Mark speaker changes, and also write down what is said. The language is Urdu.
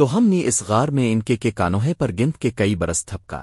Speaker 1: تو ہم نے اس غار میں ان کے کے کانوہے پر گنت کے کئی برس تھپکا۔